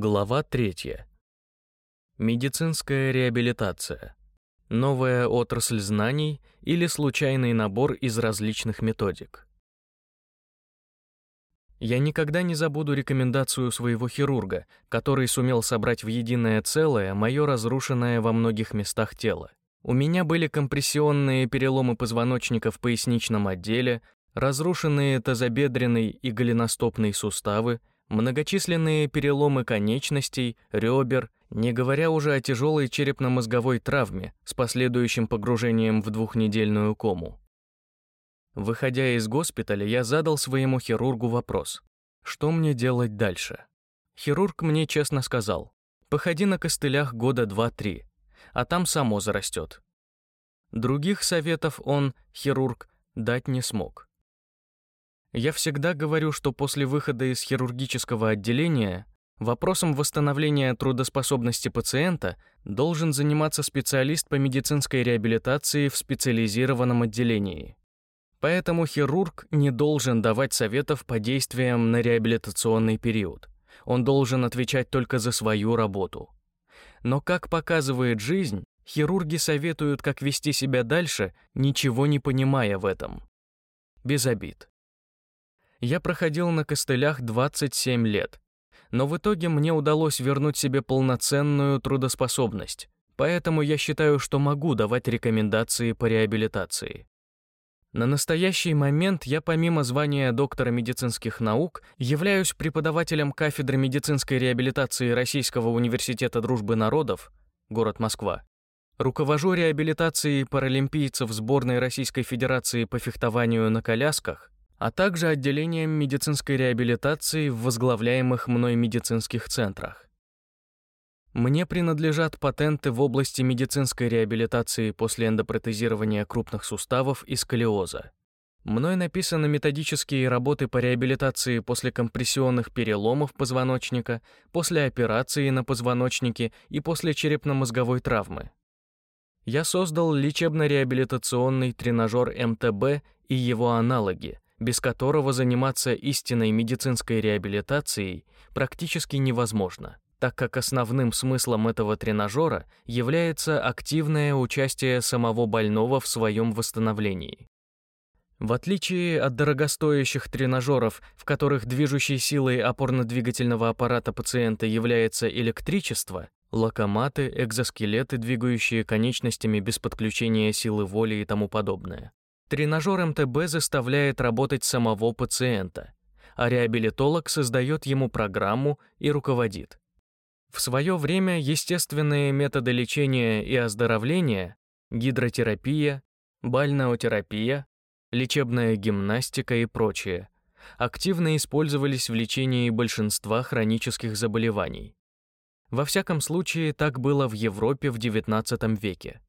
Глава 3. Медицинская реабилитация. Новая отрасль знаний или случайный набор из различных методик. Я никогда не забуду рекомендацию своего хирурга, который сумел собрать в единое целое мое разрушенное во многих местах тело. У меня были компрессионные переломы позвоночника в поясничном отделе, разрушенные тазобедренный и голеностопный суставы, многочисленные переломы конечностей, ребер, не говоря уже о тяжелой черепно-мозговой травме с последующим погружением в двухнедельную кому. Выходя из госпиталя, я задал своему хирургу вопрос, что мне делать дальше. Хирург мне честно сказал, походи на костылях года два-три, а там само зарастет. Других советов он, хирург, дать не смог. Я всегда говорю, что после выхода из хирургического отделения вопросом восстановления трудоспособности пациента должен заниматься специалист по медицинской реабилитации в специализированном отделении. Поэтому хирург не должен давать советов по действиям на реабилитационный период. Он должен отвечать только за свою работу. Но как показывает жизнь, хирурги советуют, как вести себя дальше, ничего не понимая в этом. Без обид. Я проходил на костылях 27 лет, но в итоге мне удалось вернуть себе полноценную трудоспособность, поэтому я считаю, что могу давать рекомендации по реабилитации. На настоящий момент я помимо звания доктора медицинских наук являюсь преподавателем кафедры медицинской реабилитации Российского университета дружбы народов, город Москва. Руковожу реабилитацией паралимпийцев сборной Российской Федерации по фехтованию на колясках а также отделением медицинской реабилитации в возглавляемых мной медицинских центрах. Мне принадлежат патенты в области медицинской реабилитации после эндопротезирования крупных суставов и сколиоза. Мной написаны методические работы по реабилитации после компрессионных переломов позвоночника, после операции на позвоночнике и после черепно-мозговой травмы. Я создал лечебно-реабилитационный тренажер МТБ и его аналоги – без которого заниматься истинной медицинской реабилитацией практически невозможно, так как основным смыслом этого тренажера является активное участие самого больного в своем восстановлении. В отличие от дорогостоящих тренажеров, в которых движущей силой опорно-двигательного аппарата пациента является электричество, локоматы, экзоскелеты, двигающие конечностями без подключения силы воли и тому подобное, Тренажер МТБ заставляет работать самого пациента, а реабилитолог создает ему программу и руководит. В свое время естественные методы лечения и оздоровления – гидротерапия, бальнеотерапия, лечебная гимнастика и прочее – активно использовались в лечении большинства хронических заболеваний. Во всяком случае, так было в Европе в XIX веке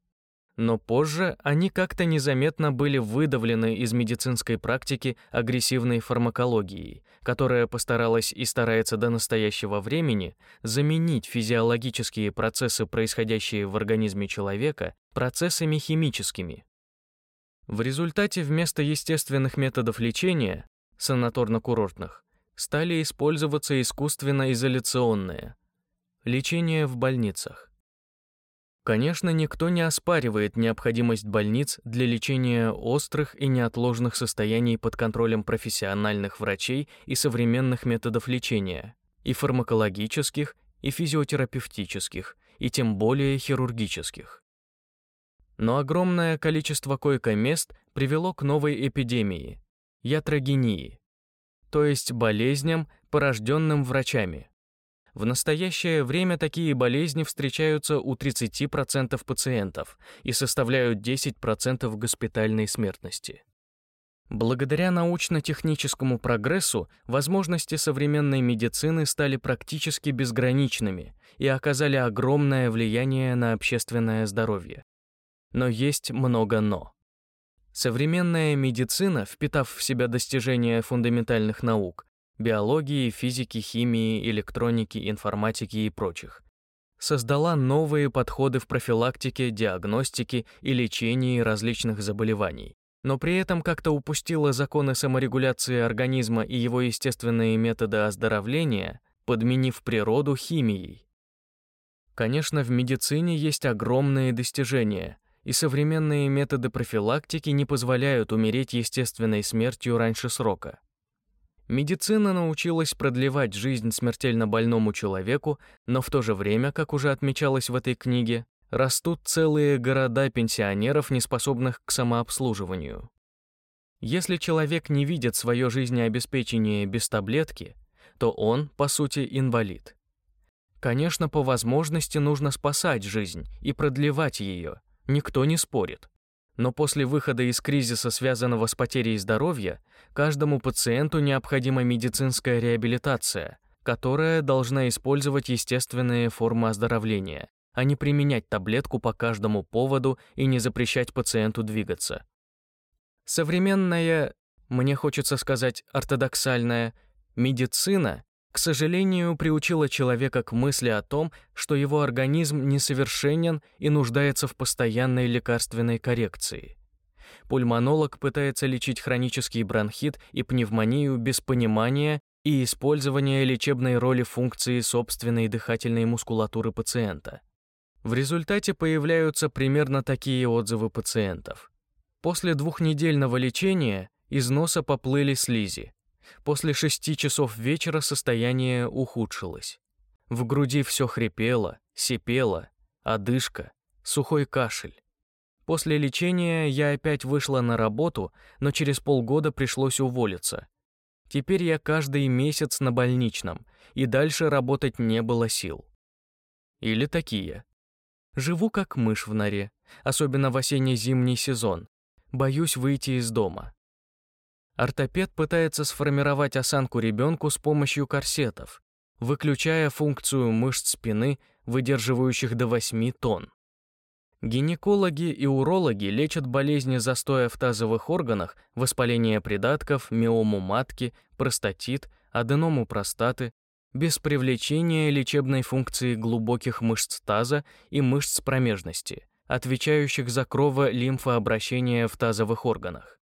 но позже они как-то незаметно были выдавлены из медицинской практики агрессивной фармакологией, которая постаралась и старается до настоящего времени заменить физиологические процессы, происходящие в организме человека, процессами химическими. В результате вместо естественных методов лечения, санаторно-курортных, стали использоваться искусственно-изоляционные, лечение в больницах. Конечно, никто не оспаривает необходимость больниц для лечения острых и неотложных состояний под контролем профессиональных врачей и современных методов лечения, и фармакологических, и физиотерапевтических, и тем более хирургических. Но огромное количество койко-мест привело к новой эпидемии – ятрогении, то есть болезням, порожденным врачами. В настоящее время такие болезни встречаются у 30% пациентов и составляют 10% госпитальной смертности. Благодаря научно-техническому прогрессу возможности современной медицины стали практически безграничными и оказали огромное влияние на общественное здоровье. Но есть много «но». Современная медицина, впитав в себя достижения фундаментальных наук, биологии, физики, химии, электроники, информатики и прочих. Создала новые подходы в профилактике, диагностике и лечении различных заболеваний, но при этом как-то упустила законы саморегуляции организма и его естественные методы оздоровления, подменив природу химией. Конечно, в медицине есть огромные достижения, и современные методы профилактики не позволяют умереть естественной смертью раньше срока. Медицина научилась продлевать жизнь смертельно больному человеку, но в то же время, как уже отмечалось в этой книге, растут целые города пенсионеров, неспособных к самообслуживанию. Если человек не видит свое жизнеобеспечение без таблетки, то он, по сути, инвалид. Конечно, по возможности нужно спасать жизнь и продлевать ее, никто не спорит. Но после выхода из кризиса, связанного с потерей здоровья, каждому пациенту необходима медицинская реабилитация, которая должна использовать естественные формы оздоровления, а не применять таблетку по каждому поводу и не запрещать пациенту двигаться. Современная, мне хочется сказать, ортодоксальная медицина к сожалению, приучила человека к мысли о том, что его организм несовершенен и нуждается в постоянной лекарственной коррекции. Пульмонолог пытается лечить хронический бронхит и пневмонию без понимания и использования лечебной роли функции собственной дыхательной мускулатуры пациента. В результате появляются примерно такие отзывы пациентов. После двухнедельного лечения из носа поплыли слизи, После шести часов вечера состояние ухудшилось. В груди все хрипело, сипело, одышка, сухой кашель. После лечения я опять вышла на работу, но через полгода пришлось уволиться. Теперь я каждый месяц на больничном, и дальше работать не было сил. Или такие. Живу как мышь в норе, особенно в осенне-зимний сезон. Боюсь выйти из дома. Ортопед пытается сформировать осанку ребенку с помощью корсетов, выключая функцию мышц спины, выдерживающих до 8 тонн. Гинекологи и урологи лечат болезни застоя в тазовых органах, воспаление придатков, миому матки, простатит, аденому простаты, без привлечения лечебной функции глубоких мышц таза и мышц промежности, отвечающих за крово-лимфообращение в тазовых органах.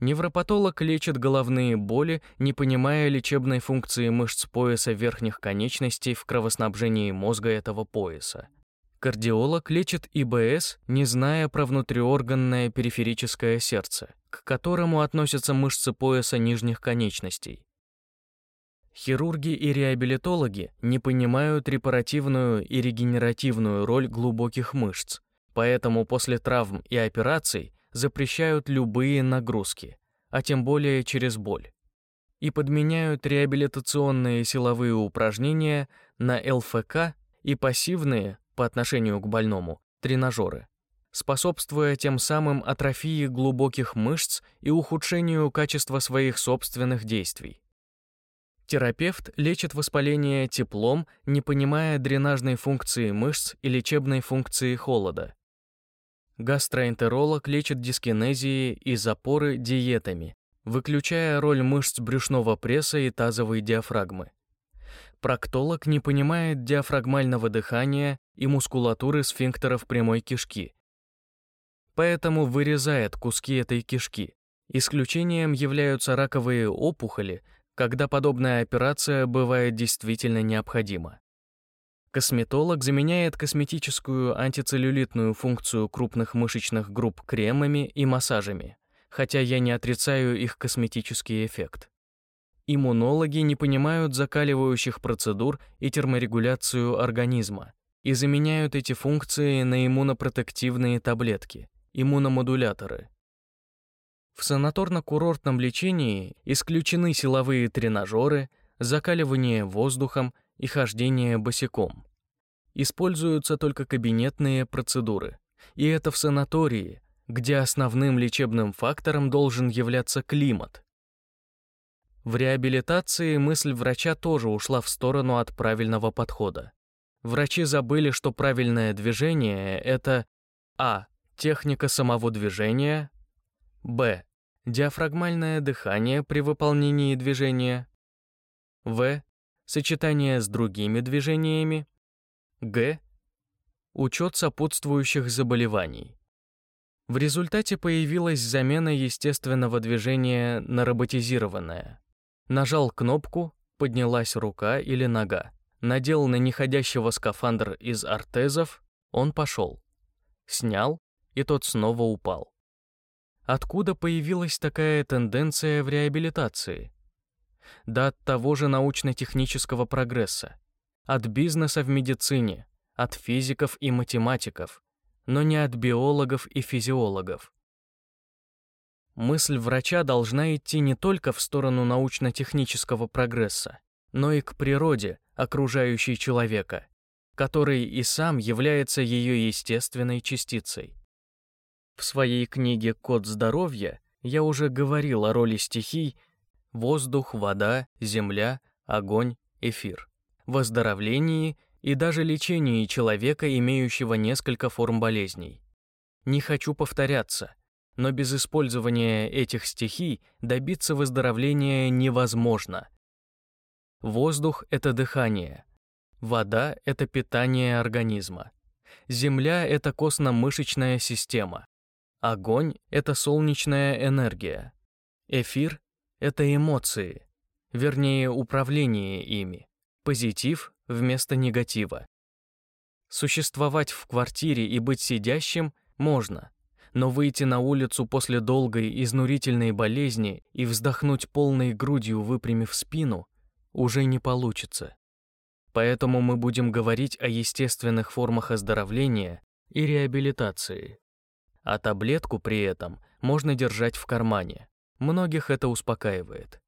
Невропатолог лечит головные боли, не понимая лечебной функции мышц пояса верхних конечностей в кровоснабжении мозга этого пояса. Кардиолог лечит ИБС, не зная про внутриорганное периферическое сердце, к которому относятся мышцы пояса нижних конечностей. Хирурги и реабилитологи не понимают репаративную и регенеративную роль глубоких мышц, поэтому после травм и операций запрещают любые нагрузки, а тем более через боль, и подменяют реабилитационные силовые упражнения на ЛФК и пассивные, по отношению к больному, тренажеры, способствуя тем самым атрофии глубоких мышц и ухудшению качества своих собственных действий. Терапевт лечит воспаление теплом, не понимая дренажной функции мышц и лечебной функции холода. Гастроэнтеролог лечит дискинезии и запоры диетами, выключая роль мышц брюшного пресса и тазовой диафрагмы. Проктолог не понимает диафрагмального дыхания и мускулатуры сфинктеров прямой кишки, поэтому вырезает куски этой кишки. Исключением являются раковые опухоли, когда подобная операция бывает действительно необходима. Косметолог заменяет косметическую антицеллюлитную функцию крупных мышечных групп кремами и массажами, хотя я не отрицаю их косметический эффект. Иммунологи не понимают закаливающих процедур и терморегуляцию организма и заменяют эти функции на иммунопротективные таблетки, иммуномодуляторы. В санаторно-курортном лечении исключены силовые тренажеры, закаливание воздухом и хождение босиком. Используются только кабинетные процедуры, и это в санатории, где основным лечебным фактором должен являться климат. В реабилитации мысль врача тоже ушла в сторону от правильного подхода. Врачи забыли, что правильное движение — это а. техника самого движения, б. диафрагмальное дыхание при выполнении движения, в сочетание с другими движениями, г. Учет сопутствующих заболеваний. В результате появилась замена естественного движения на роботизированное. Нажал кнопку, поднялась рука или нога. Надел на неходящего скафандр из артезов, он пошел. Снял, и тот снова упал. Откуда появилась такая тенденция в реабилитации? Да от того же научно-технического прогресса. От бизнеса в медицине, от физиков и математиков, но не от биологов и физиологов. Мысль врача должна идти не только в сторону научно-технического прогресса, но и к природе, окружающей человека, который и сам является ее естественной частицей. В своей книге «Код здоровья» я уже говорил о роли стихий воздух, вода, земля, огонь, эфир, в оздоровлении и даже лечении человека, имеющего несколько форм болезней. Не хочу повторяться, но без использования этих стихий добиться выздоровления невозможно. Воздух — это дыхание, вода — это питание организма, земля — это костно-мышечная система, огонь — это солнечная энергия, эфир — это эмоции, вернее, управление ими, позитив вместо негатива. Существовать в квартире и быть сидящим можно, но выйти на улицу после долгой изнурительной болезни и вздохнуть полной грудью, выпрямив спину, уже не получится. Поэтому мы будем говорить о естественных формах оздоровления и реабилитации. А таблетку при этом можно держать в кармане. Многих это успокаивает.